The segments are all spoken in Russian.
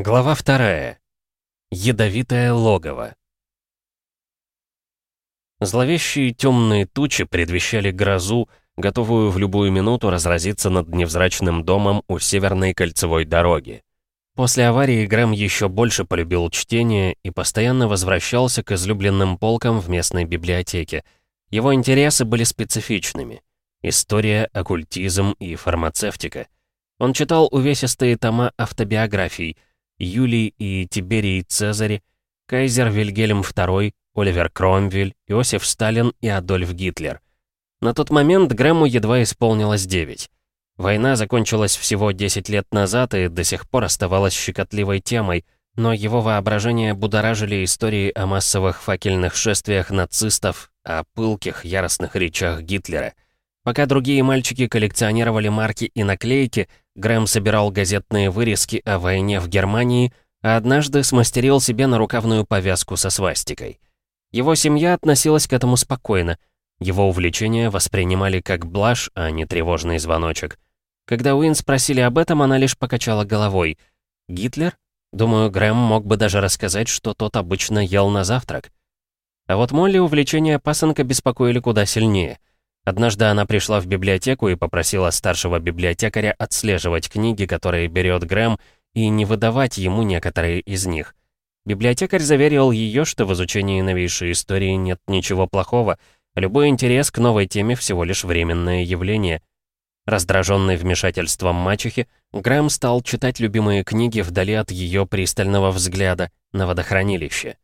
Глава вторая. Ядовитое логово. Зловещие темные тучи предвещали грозу, готовую в любую минуту разразиться над невзрачным домом у северной кольцевой дороги. После аварии Грэм еще больше полюбил чтение и постоянно возвращался к излюбленным полкам в местной библиотеке. Его интересы были специфичными. История, оккультизм и фармацевтика. Он читал увесистые тома автобиографий — Юлий и Тиберий Цезарь, Кайзер Вильгельм II, Оливер Кромвель, Иосиф Сталин и Адольф Гитлер. На тот момент Грэму едва исполнилось 9. Война закончилась всего 10 лет назад и до сих пор оставалась щекотливой темой, но его воображение будоражили истории о массовых факельных шествиях нацистов, о пылких, яростных речах Гитлера. Пока другие мальчики коллекционировали марки и наклейки, Грэм собирал газетные вырезки о войне в Германии, а однажды смастерил себе нарукавную повязку со свастикой. Его семья относилась к этому спокойно. Его увлечения воспринимали как блажь, а не тревожный звоночек. Когда Уин спросили об этом, она лишь покачала головой. «Гитлер? Думаю, Грэм мог бы даже рассказать, что тот обычно ел на завтрак». А вот Молли увлечения пасынка беспокоили куда сильнее — Однажды она пришла в библиотеку и попросила старшего библиотекаря отслеживать книги, которые берет Грэм, и не выдавать ему некоторые из них. Библиотекарь заверил ее, что в изучении новейшей истории нет ничего плохого, любой интерес к новой теме всего лишь временное явление. Раздраженный вмешательством мачехи, Грэм стал читать любимые книги вдали от ее пристального взгляда на водохранилище.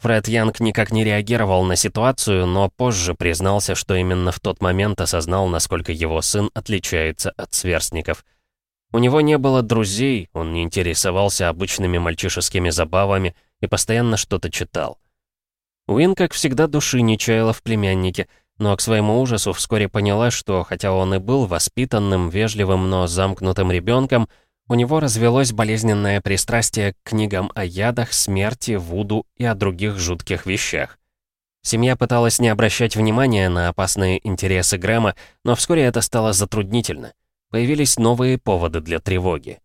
Фред Янг никак не реагировал на ситуацию, но позже признался, что именно в тот момент осознал, насколько его сын отличается от сверстников. У него не было друзей, он не интересовался обычными мальчишескими забавами и постоянно что-то читал. Уин, как всегда, души не чаяла в племяннике, но к своему ужасу вскоре поняла, что хотя он и был воспитанным, вежливым, но замкнутым ребенком, у него развелось болезненное пристрастие к книгам о ядах, смерти, вуду и о других жутких вещах. Семья пыталась не обращать внимания на опасные интересы Грэма, но вскоре это стало затруднительно. Появились новые поводы для тревоги.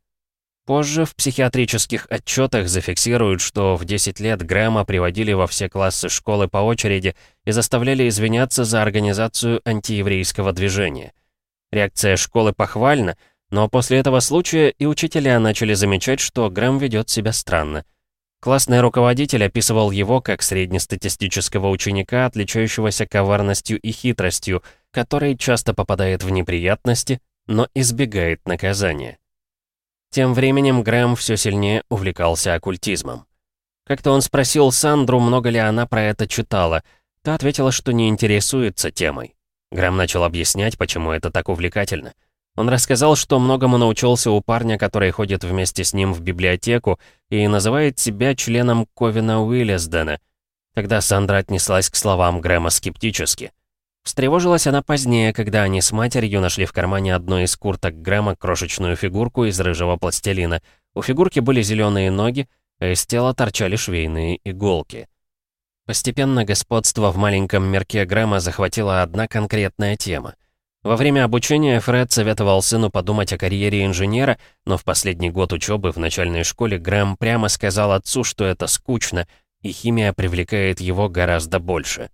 Позже в психиатрических отчетах зафиксируют, что в 10 лет Грэма приводили во все классы школы по очереди и заставляли извиняться за организацию антиеврейского движения. Реакция школы похвальна — но после этого случая и учителя начали замечать, что Грэм ведет себя странно. Классный руководитель описывал его как среднестатистического ученика, отличающегося коварностью и хитростью, который часто попадает в неприятности, но избегает наказания. Тем временем Грэм все сильнее увлекался оккультизмом. Как-то он спросил Сандру, много ли она про это читала. Та ответила, что не интересуется темой. Грэм начал объяснять, почему это так увлекательно. Он рассказал, что многому научился у парня, который ходит вместе с ним в библиотеку и называет себя членом Ковина Уиллесдена. Тогда Сандра отнеслась к словам Грэма скептически. Встревожилась она позднее, когда они с матерью нашли в кармане одной из курток Грэма крошечную фигурку из рыжего пластилина. У фигурки были зеленые ноги, а из тела торчали швейные иголки. Постепенно господство в маленьком мерке Грэма захватила одна конкретная тема. Во время обучения Фред советовал сыну подумать о карьере инженера, но в последний год учебы в начальной школе Грэм прямо сказал отцу, что это скучно, и химия привлекает его гораздо больше.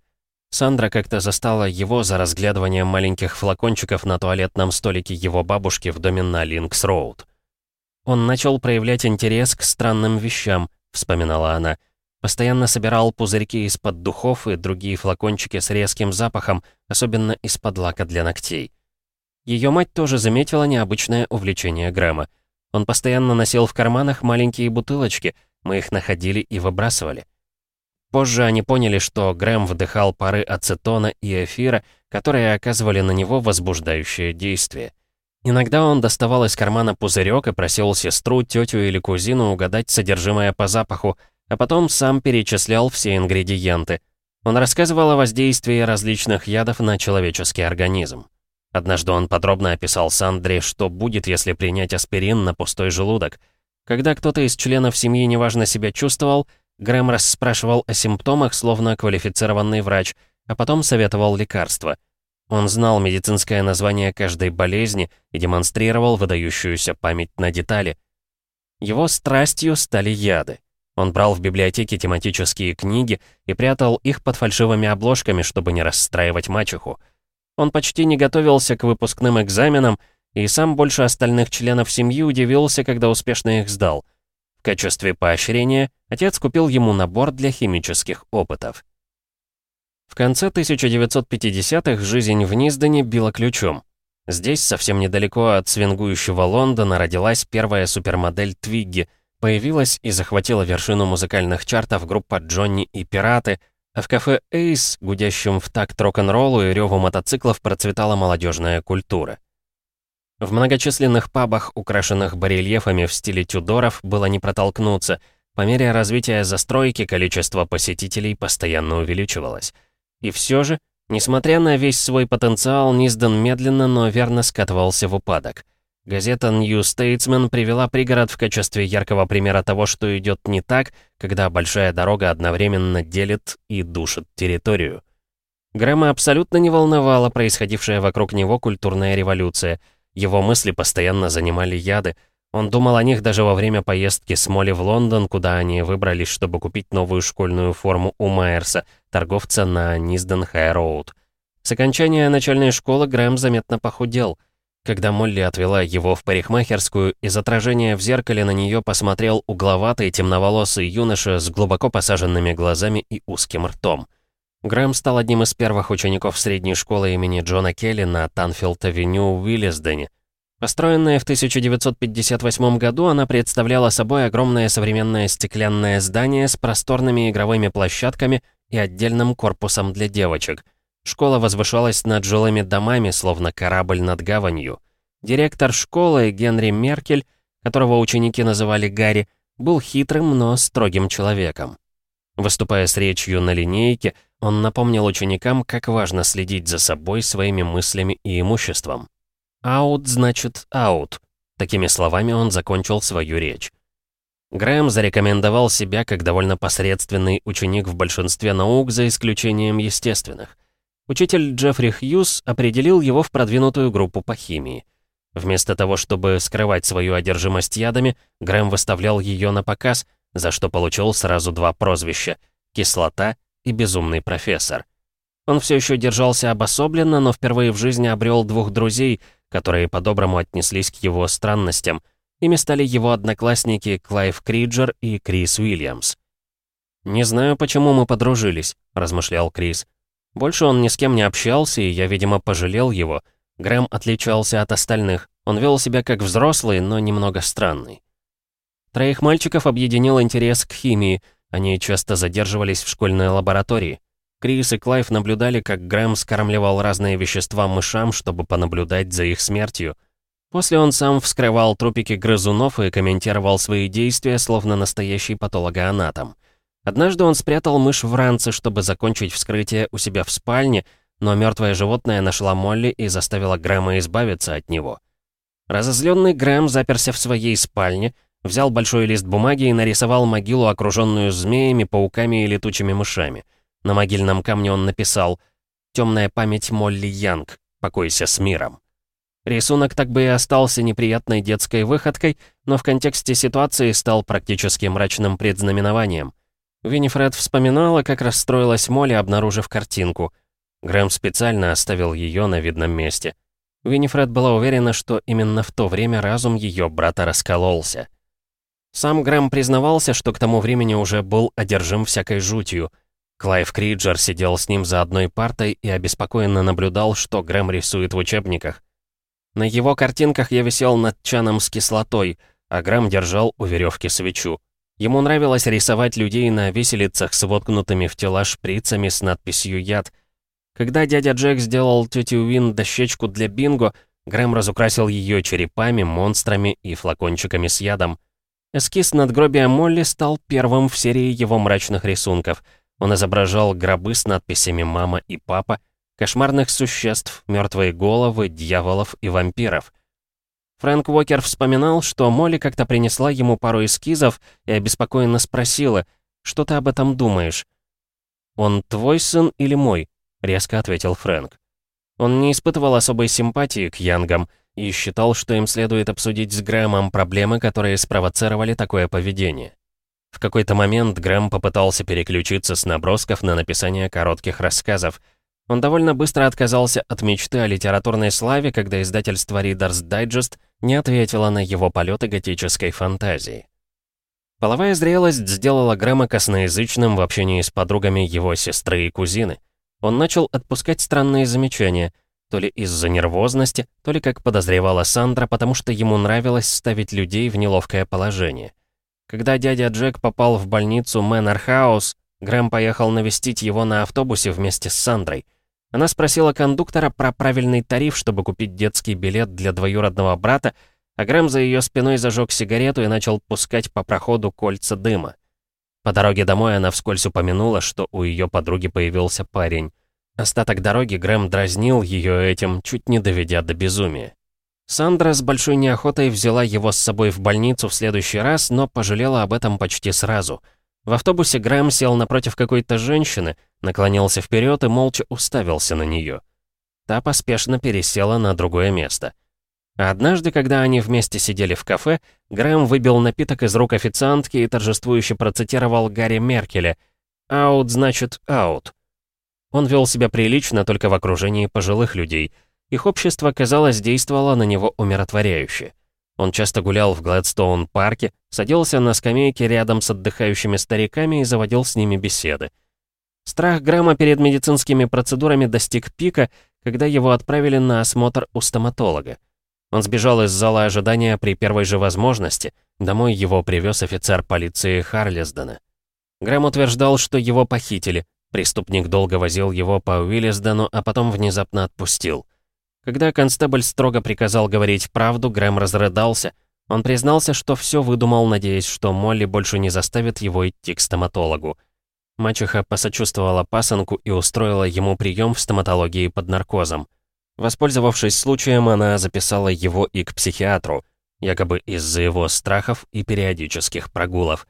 Сандра как-то застала его за разглядыванием маленьких флакончиков на туалетном столике его бабушки в доме на Линкс-Роуд. «Он начал проявлять интерес к странным вещам», — вспоминала она, — Постоянно собирал пузырьки из-под духов и другие флакончики с резким запахом, особенно из-под лака для ногтей. Ее мать тоже заметила необычное увлечение Грэма. Он постоянно носил в карманах маленькие бутылочки, мы их находили и выбрасывали. Позже они поняли, что Грэм вдыхал пары ацетона и эфира, которые оказывали на него возбуждающее действие. Иногда он доставал из кармана пузырек и просил сестру, тетю или кузину угадать содержимое по запаху, а потом сам перечислял все ингредиенты. Он рассказывал о воздействии различных ядов на человеческий организм. Однажды он подробно описал Сандре, что будет, если принять аспирин на пустой желудок. Когда кто-то из членов семьи неважно себя чувствовал, Грэм расспрашивал о симптомах, словно квалифицированный врач, а потом советовал лекарства. Он знал медицинское название каждой болезни и демонстрировал выдающуюся память на детали — Его страстью стали яды. Он брал в библиотеке тематические книги и прятал их под фальшивыми обложками, чтобы не расстраивать мачеху. Он почти не готовился к выпускным экзаменам и сам больше остальных членов семьи удивился, когда успешно их сдал. В качестве поощрения отец купил ему набор для химических опытов. В конце 1950-х жизнь в Низдене била ключом. Здесь, совсем недалеко от свингующего Лондона, родилась первая супермодель Твигги, появилась и захватила вершину музыкальных чартов группа «Джонни и пираты», а в кафе «Эйс», гудящем в такт рок-н-роллу и реву мотоциклов, процветала молодежная культура. В многочисленных пабах, украшенных барельефами в стиле Тюдоров, было не протолкнуться. По мере развития застройки количество посетителей постоянно увеличивалось. И все же, несмотря на весь свой потенциал, Низден медленно, но верно скатывался в упадок. Газета New Statesman привела пригород в качестве яркого примера того, что идет не так, когда большая дорога одновременно делит и душит территорию. Грэма абсолютно не волновала происходившая вокруг него культурная революция — его мысли постоянно занимали яды. Он думал о них даже во время поездки с Молли в Лондон, куда они выбрались, чтобы купить новую школьную форму у Майерса, торговца на Низден Хай Роуд. С окончания начальной школы Грэм заметно похудел. Когда Молли отвела его в парикмахерскую, из отражения в зеркале на нее посмотрел угловатый темноволосый юноша с глубоко посаженными глазами и узким ртом. Грэм стал одним из первых учеников средней школы имени Джона Келли на Танфилд-авеню в Уиллисдене. Построенная в 1958 году, она представляла собой огромное современное стеклянное здание с просторными игровыми площадками и отдельным корпусом для девочек. Школа возвышалась над жилыми домами, словно корабль над гаванью. Директор школы Генри Меркель, которого ученики называли Гарри, был хитрым, но строгим человеком. Выступая с речью на линейке, он напомнил ученикам, как важно следить за собой, своими мыслями и имуществом. «Аут значит аут». Такими словами он закончил свою речь. Грэм зарекомендовал себя как довольно посредственный ученик в большинстве наук, за исключением естественных. Учитель Джеффри Хьюз определил его в продвинутую группу по химии. Вместо того, чтобы скрывать свою одержимость ядами, Грэм выставлял ее на показ, за что получил сразу два прозвища — «кислота» и безумный профессор. Он все еще держался обособленно, но впервые в жизни обрел двух друзей, которые по-доброму отнеслись к его странностям. Ими стали его одноклассники Клайв Криджер и Крис Уильямс. «Не знаю, почему мы подружились», — размышлял Крис. «Больше он ни с кем не общался, и я, видимо, пожалел его. Грэм отличался от остальных. Он вел себя как взрослый, но немного странный». Троих мальчиков объединил интерес к химии — они часто задерживались в школьной лаборатории. Крис и Клайв наблюдали, как Грэм скармливал разные вещества мышам, чтобы понаблюдать за их смертью. После он сам вскрывал трупики грызунов и комментировал свои действия, словно настоящий патологоанатом. Однажды он спрятал мышь в ранце, чтобы закончить вскрытие у себя в спальне, но мертвое животное нашла Молли и заставила Грэма избавиться от него. Разозленный Грэм заперся в своей спальне, Взял большой лист бумаги и нарисовал могилу, окруженную змеями, пауками и летучими мышами. На могильном камне он написал «Темная память Молли Янг. Покойся с миром». Рисунок так бы и остался неприятной детской выходкой, но в контексте ситуации стал практически мрачным предзнаменованием. Виннифред вспоминала, как расстроилась Молли, обнаружив картинку. Грэм специально оставил ее на видном месте. Виннифред была уверена, что именно в то время разум ее брата раскололся. Сам Грэм признавался, что к тому времени уже был одержим всякой жутью. Клайв Криджер сидел с ним за одной партой и обеспокоенно наблюдал, что Грэм рисует в учебниках. На его картинках я висел над чаном с кислотой, а Грэм держал у веревки свечу. Ему нравилось рисовать людей на виселицах с воткнутыми в тела шприцами с надписью «Яд». Когда дядя Джек сделал тете Уин дощечку для бинго, Грэм разукрасил ее черепами, монстрами и флакончиками с ядом. Эскиз надгробия Молли стал первым в серии его мрачных рисунков. Он изображал гробы с надписями «Мама» и «Папа», кошмарных существ, мертвые головы, дьяволов и вампиров. Фрэнк Уокер вспоминал, что Молли как-то принесла ему пару эскизов и обеспокоенно спросила, «Что ты об этом думаешь?» «Он твой сын или мой?» — резко ответил Фрэнк. Он не испытывал особой симпатии к Янгам, и считал, что им следует обсудить с Грэмом проблемы, которые спровоцировали такое поведение. В какой-то момент Грэм попытался переключиться с набросков на написание коротких рассказов. Он довольно быстро отказался от мечты о литературной славе, когда издательство Reader's Digest не ответило на его полеты готической фантазии. Половая зрелость сделала Грэма косноязычным в общении с подругами его сестры и кузины. Он начал отпускать странные замечания, то ли из-за нервозности, то ли, как подозревала Сандра, потому что ему нравилось ставить людей в неловкое положение. Когда дядя Джек попал в больницу Мэннер Хаус, Грэм поехал навестить его на автобусе вместе с Сандрой. Она спросила кондуктора про правильный тариф, чтобы купить детский билет для двоюродного брата, а Грэм за ее спиной зажег сигарету и начал пускать по проходу кольца дыма. По дороге домой она вскользь упомянула, что у ее подруги появился парень. Остаток дороги Грэм дразнил ее этим, чуть не доведя до безумия. Сандра с большой неохотой взяла его с собой в больницу в следующий раз, но пожалела об этом почти сразу. В автобусе Грэм сел напротив какой-то женщины, наклонился вперед и молча уставился на нее. Та поспешно пересела на другое место. А однажды, когда они вместе сидели в кафе, Грэм выбил напиток из рук официантки и торжествующе процитировал Гарри Меркеля «Аут значит аут». Он вел себя прилично только в окружении пожилых людей — их общество, казалось, действовало на него умиротворяюще. Он часто гулял в Гладстоун-парке, садился на скамейке рядом с отдыхающими стариками и заводил с ними беседы. Страх Грамма перед медицинскими процедурами достиг пика, когда его отправили на осмотр у стоматолога. Он сбежал из зала ожидания при первой же возможности. Домой его привез офицер полиции Харлисдена. Грэм утверждал, что его похитили. Преступник долго возил его по Уиллисдену, а потом внезапно отпустил. Когда констебль строго приказал говорить правду, Грэм разрыдался. Он признался, что все выдумал, надеясь, что Молли больше не заставит его идти к стоматологу. Мачеха посочувствовала пасынку и устроила ему прием в стоматологии под наркозом. Воспользовавшись случаем, она записала его и к психиатру, якобы из-за его страхов и периодических прогулов.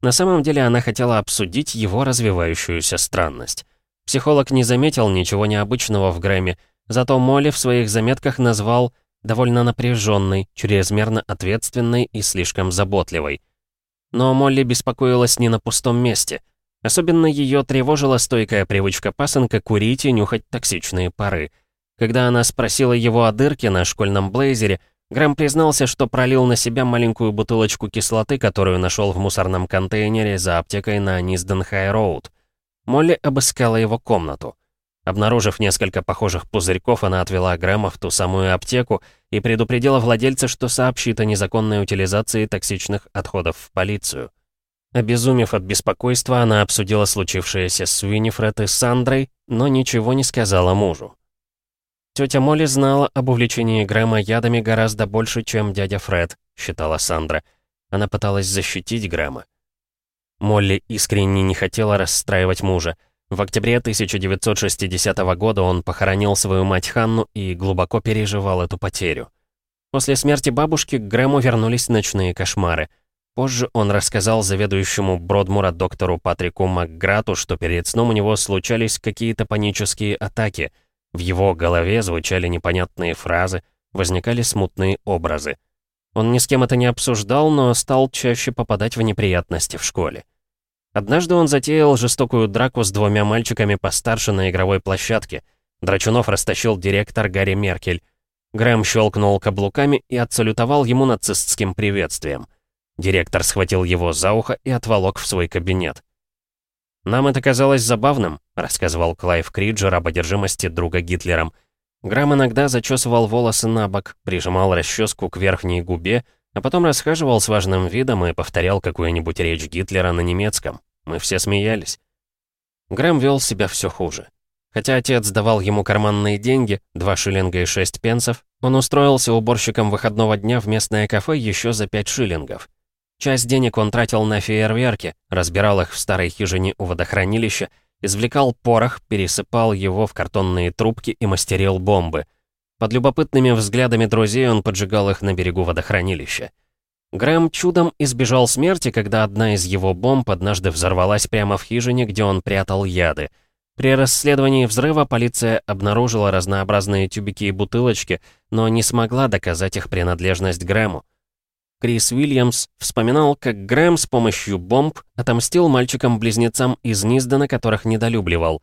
На самом деле она хотела обсудить его развивающуюся странность. Психолог не заметил ничего необычного в Грэме, Зато Молли в своих заметках назвал довольно напряженной, чрезмерно ответственной и слишком заботливой. Но Молли беспокоилась не на пустом месте. Особенно ее тревожила стойкая привычка пасынка курить и нюхать токсичные пары. Когда она спросила его о дырке на школьном блейзере, Грэм признался, что пролил на себя маленькую бутылочку кислоты, которую нашел в мусорном контейнере за аптекой на Низден-Хай-Роуд. Молли обыскала его комнату. Обнаружив несколько похожих пузырьков, она отвела Грэма в ту самую аптеку и предупредила владельца, что сообщит о незаконной утилизации токсичных отходов в полицию. Обезумев от беспокойства, она обсудила случившееся с Уинифред и Сандрой, но ничего не сказала мужу. Тетя Молли знала об увлечении Грэма ядами гораздо больше, чем дядя Фред, считала Сандра. Она пыталась защитить Грэма. Молли искренне не хотела расстраивать мужа. В октябре 1960 года он похоронил свою мать Ханну и глубоко переживал эту потерю. После смерти бабушки к Грэму вернулись ночные кошмары. Позже он рассказал заведующему Бродмура доктору Патрику Макграту, что перед сном у него случались какие-то панические атаки. В его голове звучали непонятные фразы, возникали смутные образы. Он ни с кем это не обсуждал, но стал чаще попадать в неприятности в школе. Однажды он затеял жестокую драку с двумя мальчиками постарше на игровой площадке. Драчунов растащил директор Гарри Меркель. Грэм щелкнул каблуками и отсалютовал ему нацистским приветствием. Директор схватил его за ухо и отволок в свой кабинет. «Нам это казалось забавным», — рассказывал Клайв Криджер об одержимости друга Гитлером. Грэм иногда зачесывал волосы набок, прижимал расческу к верхней губе, а потом расхаживал с важным видом и повторял какую-нибудь речь Гитлера на немецком. Мы все смеялись. Грэм вел себя все хуже. Хотя отец давал ему карманные деньги, 2 шиллинга и 6 пенсов, он устроился уборщиком выходного дня в местное кафе еще за 5 шиллингов. Часть денег он тратил на фейерверки, разбирал их в старой хижине у водохранилища, извлекал порох, пересыпал его в картонные трубки и мастерил бомбы. Под любопытными взглядами друзей он поджигал их на берегу водохранилища. Грэм чудом избежал смерти, когда одна из его бомб однажды взорвалась прямо в хижине, где он прятал яды. При расследовании взрыва полиция обнаружила разнообразные тюбики и бутылочки, но не смогла доказать их принадлежность Грэму. Крис Уильямс вспоминал, как Грэм с помощью бомб отомстил мальчикам-близнецам из Низдена, которых недолюбливал.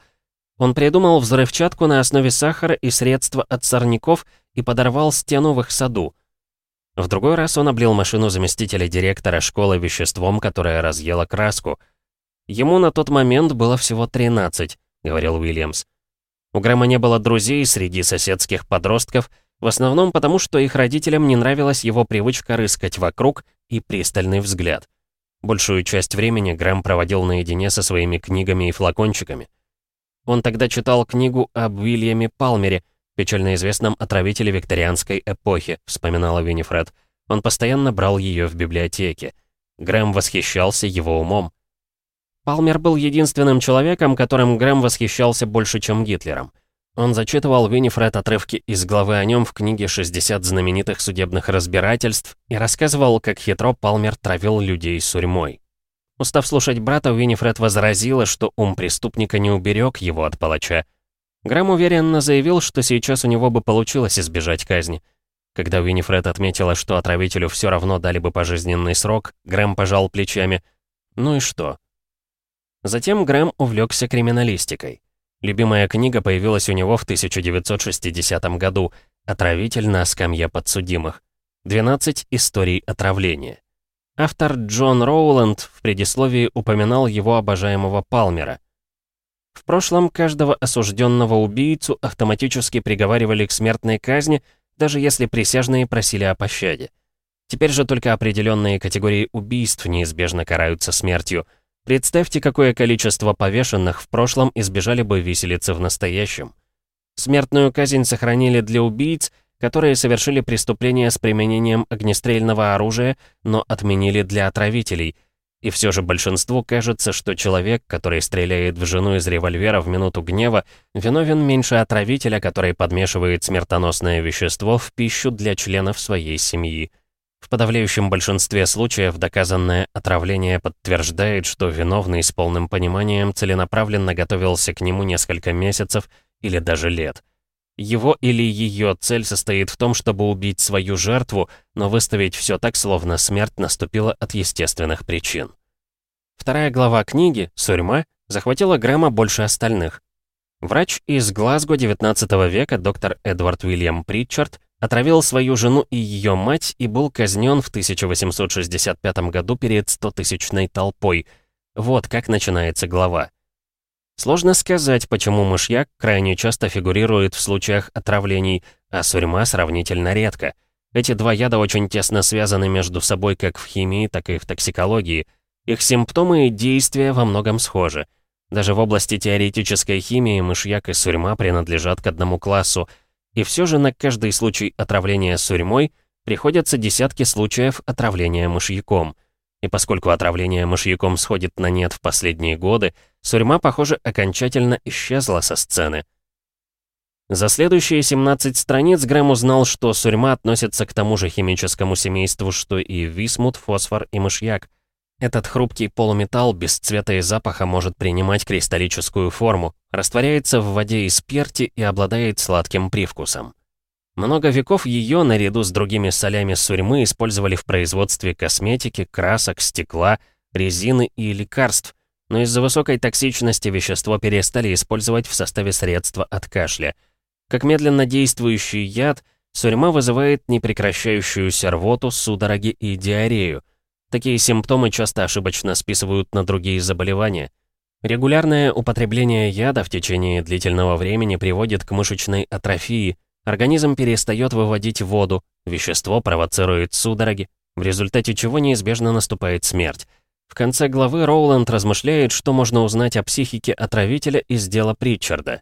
Он придумал взрывчатку на основе сахара и средства от сорняков и подорвал стену в их саду. В другой раз он облил машину заместителя директора школы веществом, которое разъело краску. Ему на тот момент было всего 13, говорил Уильямс. У Грэма не было друзей среди соседских подростков, в основном потому, что их родителям не нравилась его привычка рыскать вокруг и пристальный взгляд. Большую часть времени Грэм проводил наедине со своими книгами и флакончиками. Он тогда читал книгу об Уильяме Палмере, печально известном отравителе викторианской эпохи, вспоминала Виннифред. Он постоянно брал ее в библиотеке. Грэм восхищался его умом. Палмер был единственным человеком, которым Грэм восхищался больше, чем Гитлером. Он зачитывал Виннифред отрывки из главы о нем в книге «60 знаменитых судебных разбирательств» и рассказывал, как хитро Палмер травил людей сурьмой. Устав слушать брата, Виннифред возразила, что ум преступника не уберег его от палача. Грэм уверенно заявил, что сейчас у него бы получилось избежать казни. Когда Виннифред отметила, что отравителю все равно дали бы пожизненный срок, Грэм пожал плечами. Ну и что? Затем Грэм увлекся криминалистикой. Любимая книга появилась у него в 1960 году «Отравитель на скамье подсудимых». 12 историй отравления. Автор Джон Роуланд в предисловии упоминал его обожаемого Палмера. В прошлом каждого осужденного убийцу автоматически приговаривали к смертной казни, даже если присяжные просили о пощаде. Теперь же только определенные категории убийств неизбежно караются смертью – Представьте, какое количество повешенных в прошлом избежали бы виселицы в настоящем. Смертную казнь сохранили для убийц, которые совершили преступления с применением огнестрельного оружия, но отменили для отравителей. И все же большинству кажется, что человек, который стреляет в жену из револьвера в минуту гнева, виновен меньше отравителя, который подмешивает смертоносное вещество в пищу для членов своей семьи. В подавляющем большинстве случаев доказанное отравление подтверждает, что виновный с полным пониманием целенаправленно готовился к нему несколько месяцев или даже лет. Его или ее цель состоит в том, чтобы убить свою жертву, но выставить все так, словно смерть наступила от естественных причин. Вторая глава книги «Сурьма» захватила Грэма больше остальных. Врач из Глазго XIX века доктор Эдвард Уильям Притчард отравил свою жену и ее мать и был казнен в 1865 году перед стотысячной толпой. Вот как начинается глава. Сложно сказать, почему мышьяк крайне часто фигурирует в случаях отравлений, а сурьма сравнительно редко. Эти два яда очень тесно связаны между собой как в химии, так и в токсикологии. Их симптомы и действия во многом схожи. Даже в области теоретической химии мышьяк и сурьма принадлежат к одному классу — и все же на каждый случай отравления сурьмой приходятся десятки случаев отравления мышьяком. И поскольку отравление мышьяком сходит на нет в последние годы, сурьма, похоже, окончательно исчезла со сцены. За следующие 17 страниц Грэм узнал, что сурьма относится к тому же химическому семейству, что и висмут, фосфор и мышьяк. Этот хрупкий полуметалл без цвета и запаха может принимать кристаллическую форму, растворяется в воде и спирте и обладает сладким привкусом. Много веков ее, наряду с другими солями сурьмы, использовали в производстве косметики, красок, стекла, резины и лекарств, но из-за высокой токсичности вещество перестали использовать в составе средства от кашля. Как медленно действующий яд, сурьма вызывает непрекращающуюся рвоту, судороги и диарею – Такие симптомы часто ошибочно списывают на другие заболевания. Регулярное употребление яда в течение длительного времени приводит к мышечной атрофии, организм перестает выводить воду, вещество провоцирует судороги, в результате чего неизбежно наступает смерть. В конце главы Роуланд размышляет, что можно узнать о психике отравителя из дела Притчарда.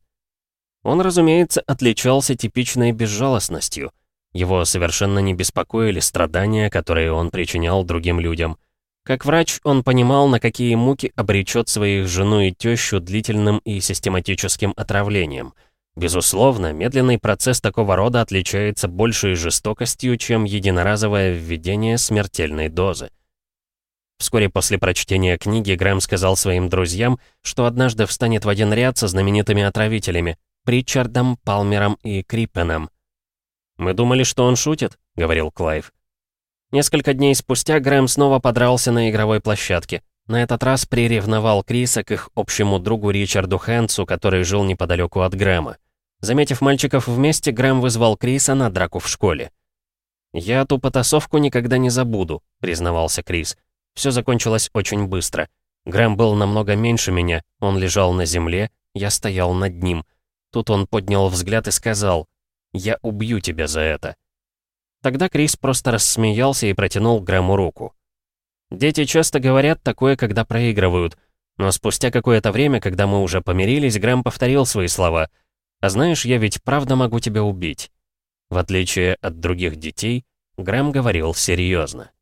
Он, разумеется, отличался типичной безжалостностью – его совершенно не беспокоили страдания, которые он причинял другим людям. Как врач, он понимал, на какие муки обречет своих жену и тещу длительным и систематическим отравлением. Безусловно, медленный процесс такого рода отличается большей жестокостью, чем единоразовое введение смертельной дозы. Вскоре после прочтения книги Грэм сказал своим друзьям, что однажды встанет в один ряд со знаменитыми отравителями — Притчардом, Палмером и Криппеном. «Мы думали, что он шутит», — говорил Клайв. Несколько дней спустя Грэм снова подрался на игровой площадке. На этот раз приревновал Криса к их общему другу Ричарду Хэнсу, который жил неподалеку от Грэма. Заметив мальчиков вместе, Грэм вызвал Криса на драку в школе. «Я ту потасовку никогда не забуду», — признавался Крис. Все закончилось очень быстро. Грэм был намного меньше меня, он лежал на земле, я стоял над ним. Тут он поднял взгляд и сказал, «Я убью тебя за это». Тогда Крис просто рассмеялся и протянул Грэму руку. Дети часто говорят такое, когда проигрывают. Но спустя какое-то время, когда мы уже помирились, Грэм повторил свои слова. «А знаешь, я ведь правда могу тебя убить». В отличие от других детей, Грэм говорил серьезно.